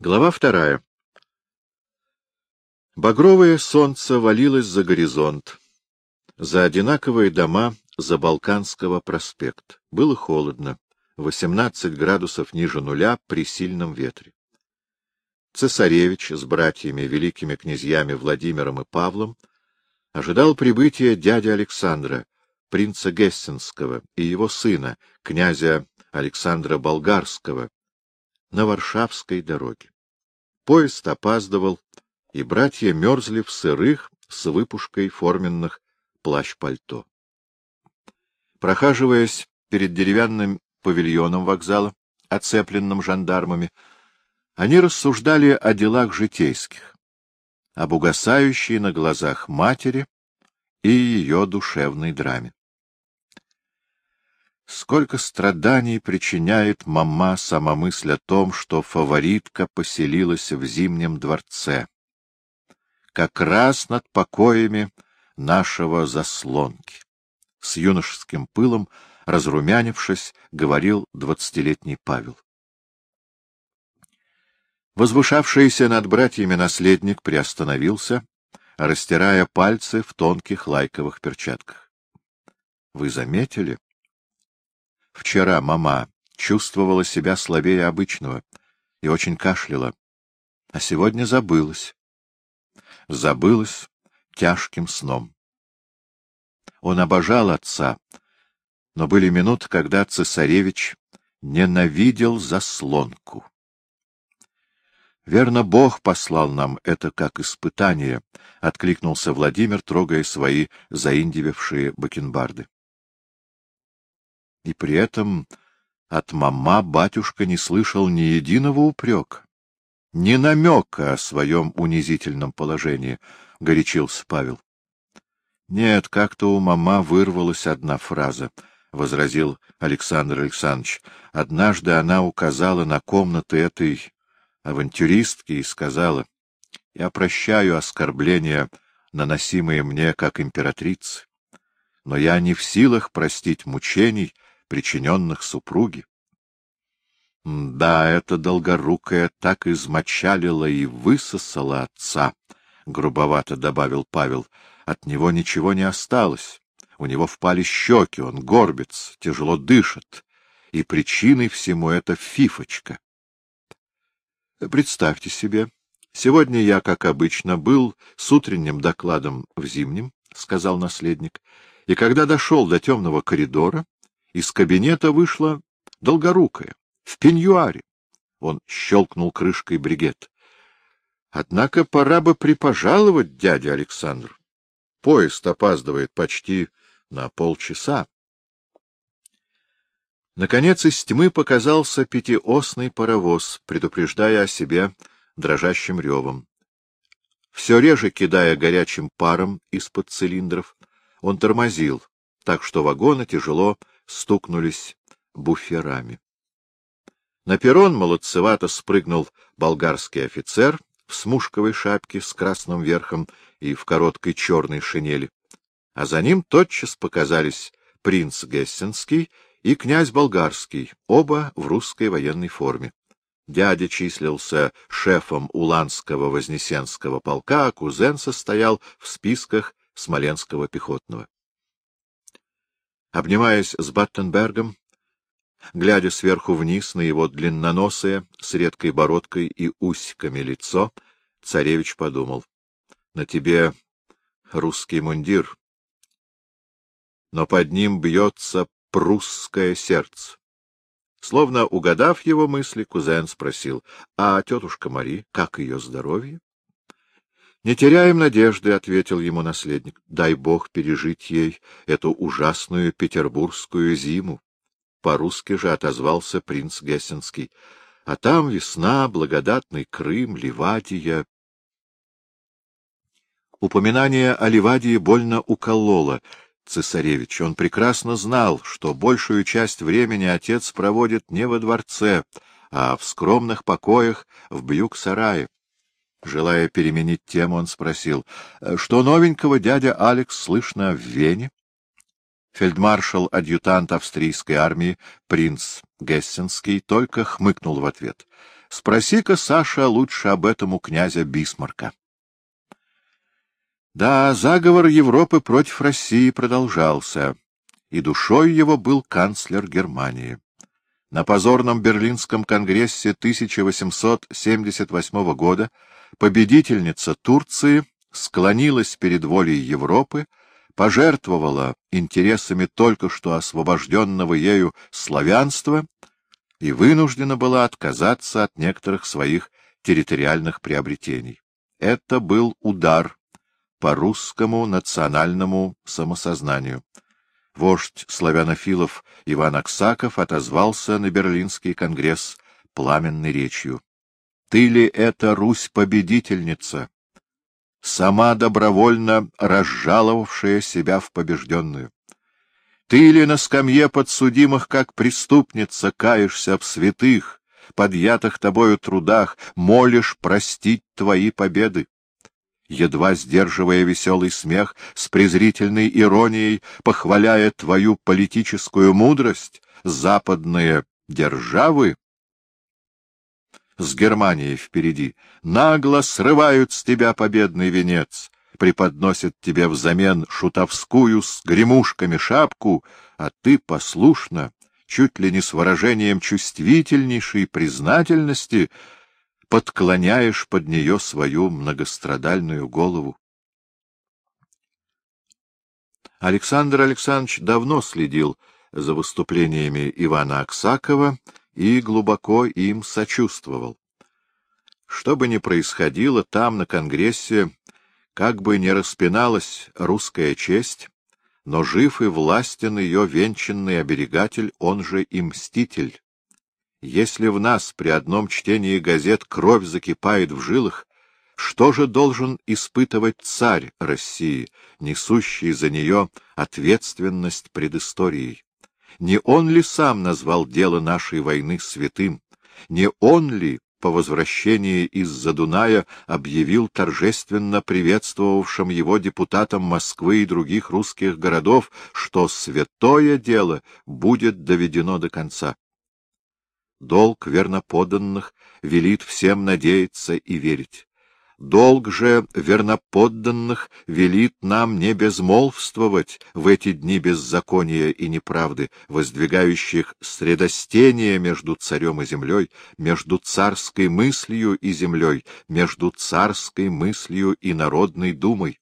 Глава вторая. Багровое солнце валилось за горизонт, за одинаковые дома Забалканского проспекта. Было холодно, 18 градусов ниже нуля при сильном ветре. Цесаревич с братьями, великими князьями Владимиром и Павлом, ожидал прибытия дяди Александра, принца Гессенского, и его сына, князя Александра Болгарского, на Варшавской дороге. Поезд опаздывал, и братья мерзли в сырых с выпушкой форменных плащ-пальто. Прохаживаясь перед деревянным павильоном вокзала, оцепленным жандармами, они рассуждали о делах житейских, об угасающей на глазах матери и ее душевной драме. Сколько страданий причиняет мама сама мысль о том, что фаворитка поселилась в Зимнем дворце, как раз над покоями нашего заслонки. С юношеским пылом, разрумянившись, говорил двадцатилетний Павел. Возвышавшийся над братьями наследник приостановился, растирая пальцы в тонких лайковых перчатках. — Вы заметили? Вчера мама чувствовала себя слабее обычного и очень кашляла, а сегодня забылась. Забылась тяжким сном. Он обожал отца, но были минуты, когда цесаревич ненавидел заслонку. Верно, Бог послал нам это как испытание, — откликнулся Владимир, трогая свои заиндивевшие бакенбарды. И при этом от мама батюшка не слышал ни единого упрека, ни намека о своем унизительном положении, — горячился Павел. — Нет, как-то у мама вырвалась одна фраза, — возразил Александр Александрович. Однажды она указала на комнаты этой авантюристки и сказала, — Я прощаю оскорбления, наносимые мне как императрице, но я не в силах простить мучений, — причиненных супруге. Да, эта долгорукая так измочалила и высосала отца, — грубовато добавил Павел. От него ничего не осталось. У него впали щеки, он горбится, тяжело дышит. И причиной всему это фифочка. Представьте себе, сегодня я, как обычно, был с утренним докладом в Зимнем, — сказал наследник, — и когда дошел до темного коридора, из кабинета вышла долгорукая, в пеньюаре. Он щелкнул крышкой бригет. Однако пора бы припожаловать, дядя Александр. Поезд опаздывает почти на полчаса. Наконец из тьмы показался пятиосный паровоз, предупреждая о себе дрожащим ревом. Все реже кидая горячим паром из-под цилиндров, он тормозил, так что вагоны тяжело стукнулись буферами. На перрон молодцевато спрыгнул болгарский офицер в смушковой шапке с красным верхом и в короткой черной шинели, а за ним тотчас показались принц Гессенский и князь Болгарский, оба в русской военной форме. Дядя числился шефом Уланского Вознесенского полка, а кузен состоял в списках Смоленского пехотного. Обнимаясь с Баттенбергом, глядя сверху вниз на его длинноносое, с редкой бородкой и усиками лицо, царевич подумал, — на тебе русский мундир, но под ним бьется прусское сердце. Словно угадав его мысли, кузен спросил, — А тетушка Мари, как ее здоровье? — Не теряем надежды, — ответил ему наследник. — Дай бог пережить ей эту ужасную петербургскую зиму. По-русски же отозвался принц Гессенский. А там весна, благодатный Крым, Ливадия. Упоминание о Ливадии больно укололо цесаревич. Он прекрасно знал, что большую часть времени отец проводит не во дворце, а в скромных покоях в Бьюк-сарае. Желая переменить тему, он спросил, «Э, что новенького дядя Алекс слышно в Вене? Фельдмаршал-адъютант австрийской армии, принц Гессенский, только хмыкнул в ответ. Спроси-ка, Саша, лучше об этом у князя Бисмарка. Да, заговор Европы против России продолжался, и душой его был канцлер Германии. На позорном Берлинском конгрессе 1878 года победительница Турции склонилась перед волей Европы, пожертвовала интересами только что освобожденного ею славянства и вынуждена была отказаться от некоторых своих территориальных приобретений. Это был удар по русскому национальному самосознанию. Вождь славянофилов Иван Аксаков отозвался на Берлинский конгресс пламенной речью. «Ты ли это Русь-победительница, сама добровольно разжаловавшая себя в побежденную? Ты ли на скамье подсудимых, как преступница, каешься в святых, подъятых тобою трудах, молишь простить твои победы? Едва сдерживая веселый смех, с презрительной иронией, похваляя твою политическую мудрость, западные державы. С Германией впереди нагло срывают с тебя победный венец, преподносят тебе взамен шутовскую с гремушками шапку, а ты послушно, чуть ли не с выражением чувствительнейшей признательности, подклоняешь под нее свою многострадальную голову. Александр Александрович давно следил за выступлениями Ивана Аксакова и глубоко им сочувствовал. Что бы ни происходило там, на Конгрессе, как бы ни распиналась русская честь, но жив и властен ее венчанный оберегатель, он же и мститель. Если в нас при одном чтении газет кровь закипает в жилах, что же должен испытывать царь России, несущий за нее ответственность пред историей? Не он ли сам назвал дело нашей войны святым? Не он ли по возвращении из-за Дуная объявил торжественно приветствовавшим его депутатам Москвы и других русских городов, что святое дело будет доведено до конца. Долг верноподданных велит всем надеяться и верить. Долг же верноподданных велит нам не безмолвствовать в эти дни беззакония и неправды, воздвигающих средостение между царем и землей, между царской мыслью и землей, между царской мыслью и народной думой.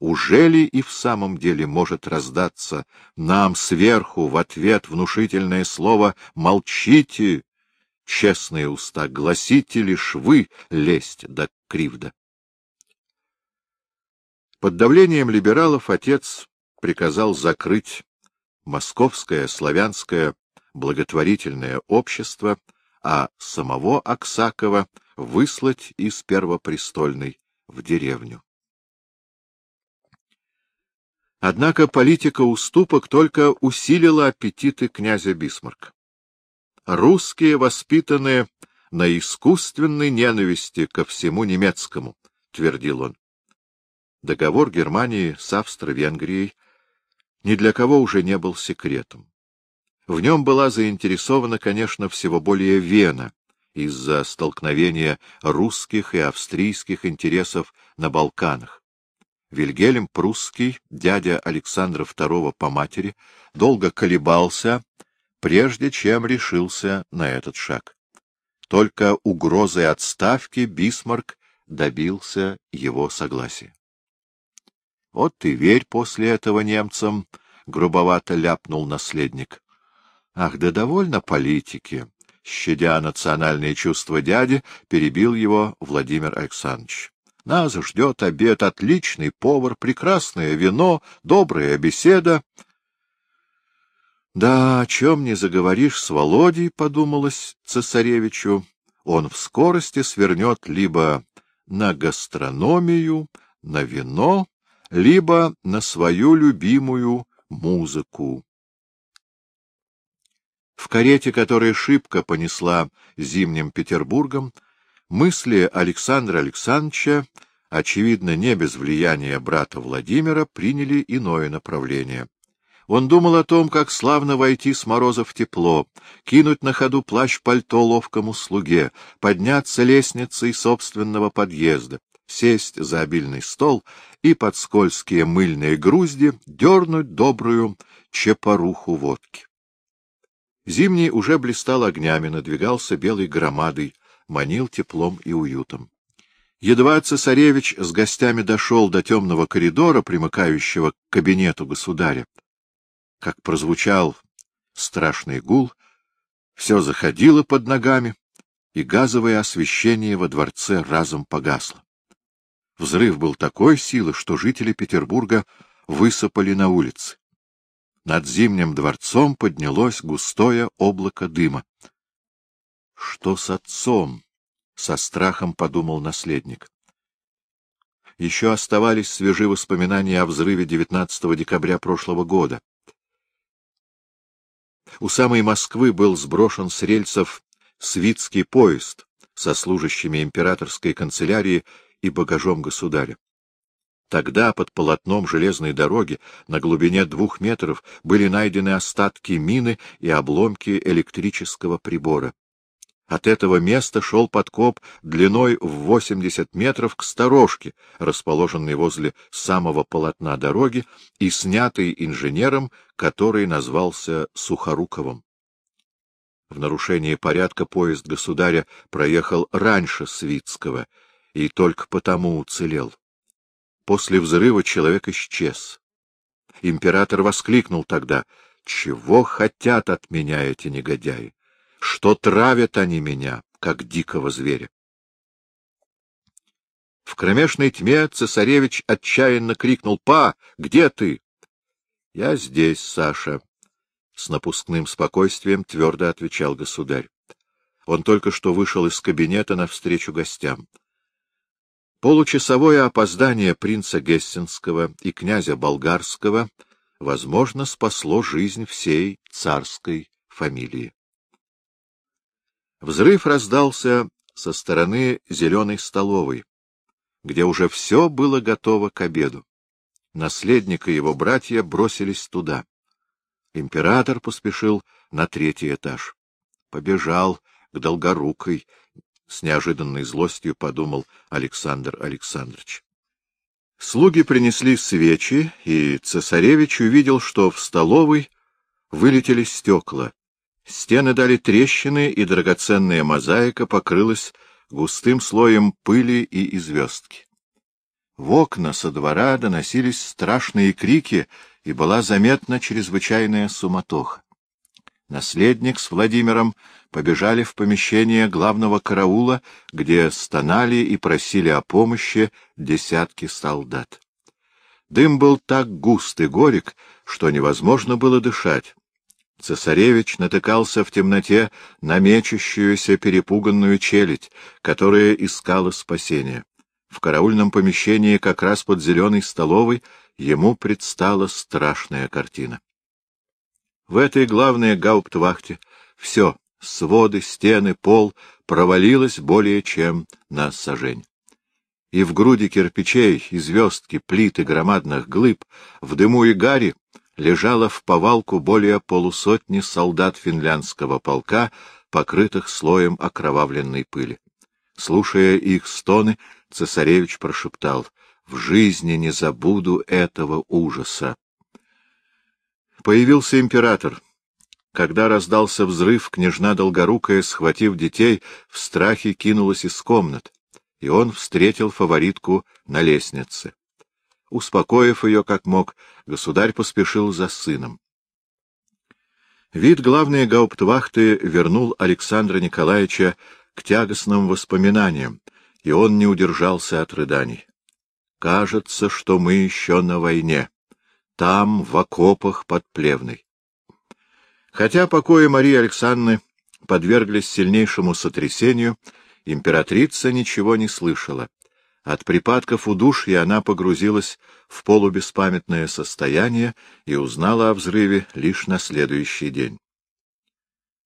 Уже ли и в самом деле может раздаться нам сверху в ответ внушительное слово «молчите», честные уста, гласите лишь вы лесть да кривда. Под давлением либералов отец приказал закрыть Московское славянское благотворительное общество, а самого Аксакова выслать из Первопрестольной в деревню. Однако политика уступок только усилила аппетиты князя Бисмарка. Русские воспитаны на искусственной ненависти ко всему немецкому, — твердил он. Договор Германии с Австро-Венгрией ни для кого уже не был секретом. В нем была заинтересована, конечно, всего более Вена из-за столкновения русских и австрийских интересов на Балканах. Вильгельм Прусский, дядя Александра II по матери, долго колебался прежде чем решился на этот шаг. Только угрозой отставки Бисмарк добился его согласия. — Вот ты верь после этого немцам, — грубовато ляпнул наследник. — Ах, да довольно политики! — щадя национальные чувства дяди, перебил его Владимир Александрович. — Нас ждет обед, отличный повар, прекрасное вино, добрая беседа. Да, о чем не заговоришь с Володей, — подумалось цесаревичу, — он в скорости свернет либо на гастрономию, на вино, либо на свою любимую музыку. В карете, которая шибко понесла зимним Петербургом, мысли Александра Александровича, очевидно, не без влияния брата Владимира, приняли иное направление. Он думал о том, как славно войти с мороза в тепло, кинуть на ходу плащ-пальто ловкому слуге, подняться лестницей собственного подъезда, сесть за обильный стол и под скользкие мыльные грузди дернуть добрую чепоруху водки. Зимний уже блистал огнями, надвигался белой громадой, манил теплом и уютом. Едва цесаревич с гостями дошел до темного коридора, примыкающего к кабинету государя, как прозвучал страшный гул, все заходило под ногами, и газовое освещение во дворце разом погасло. Взрыв был такой силы, что жители Петербурга высыпали на улицы. Над Зимним дворцом поднялось густое облако дыма. — Что с отцом? — со страхом подумал наследник. Еще оставались свежи воспоминания о взрыве 19 декабря прошлого года. У самой Москвы был сброшен с рельсов свитский поезд со служащими императорской канцелярии и багажом государя. Тогда под полотном железной дороги на глубине двух метров были найдены остатки мины и обломки электрического прибора. От этого места шел подкоп длиной в 80 метров к сторожке, расположенной возле самого полотна дороги и снятый инженером, который назвался Сухоруковым. В нарушение порядка поезд государя проехал раньше Свитского и только потому уцелел. После взрыва человек исчез. Император воскликнул тогда, «Чего хотят от меня эти негодяи? Что травят они меня, как дикого зверя. В кромешной тьме цесаревич отчаянно крикнул «Па, где ты?» «Я здесь, Саша», — с напускным спокойствием твердо отвечал государь. Он только что вышел из кабинета навстречу гостям. Получасовое опоздание принца Гессенского и князя Болгарского, возможно, спасло жизнь всей царской фамилии. Взрыв раздался со стороны зеленой столовой, где уже все было готово к обеду. Наследник и его братья бросились туда. Император поспешил на третий этаж. Побежал к Долгорукой, с неожиданной злостью подумал Александр Александрович. Слуги принесли свечи, и цесаревич увидел, что в столовой вылетели стекла, Стены дали трещины, и драгоценная мозаика покрылась густым слоем пыли и известки. В окна со двора доносились страшные крики, и была заметна чрезвычайная суматоха. Наследник с Владимиром побежали в помещение главного караула, где стонали и просили о помощи десятки солдат. Дым был так густ и горек, что невозможно было дышать. Цесаревич натыкался в темноте на мечущуюся перепуганную челядь, которая искала спасения. В караульном помещении, как раз под зеленой столовой, ему предстала страшная картина. В этой главной гауптвахте все — своды, стены, пол — провалилось более чем на сажень. И в груди кирпичей, и звездки, плиты громадных глыб, в дыму и гаре лежало в повалку более полусотни солдат финляндского полка, покрытых слоем окровавленной пыли. Слушая их стоны, цесаревич прошептал «В жизни не забуду этого ужаса». Появился император. Когда раздался взрыв, княжна Долгорукая, схватив детей, в страхе кинулась из комнат, и он встретил фаворитку на лестнице. Успокоив ее как мог, государь поспешил за сыном. Вид главной гауптвахты вернул Александра Николаевича к тягостным воспоминаниям, и он не удержался от рыданий. «Кажется, что мы еще на войне. Там, в окопах под Плевной». Хотя покои Марии Александры подверглись сильнейшему сотрясению, императрица ничего не слышала. От припадков удушья она погрузилась в полубеспамятное состояние и узнала о взрыве лишь на следующий день.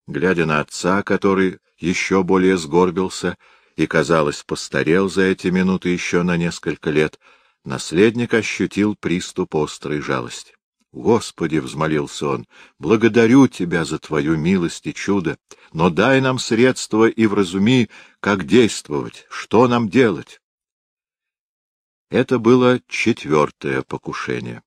Глядя на отца, который еще более сгорбился и, казалось, постарел за эти минуты еще на несколько лет, наследник ощутил приступ острой жалости. Господи, — взмолился он, — благодарю Тебя за Твою милость и чудо, но дай нам средства и вразуми, как действовать, что нам делать. Это было четвертое покушение.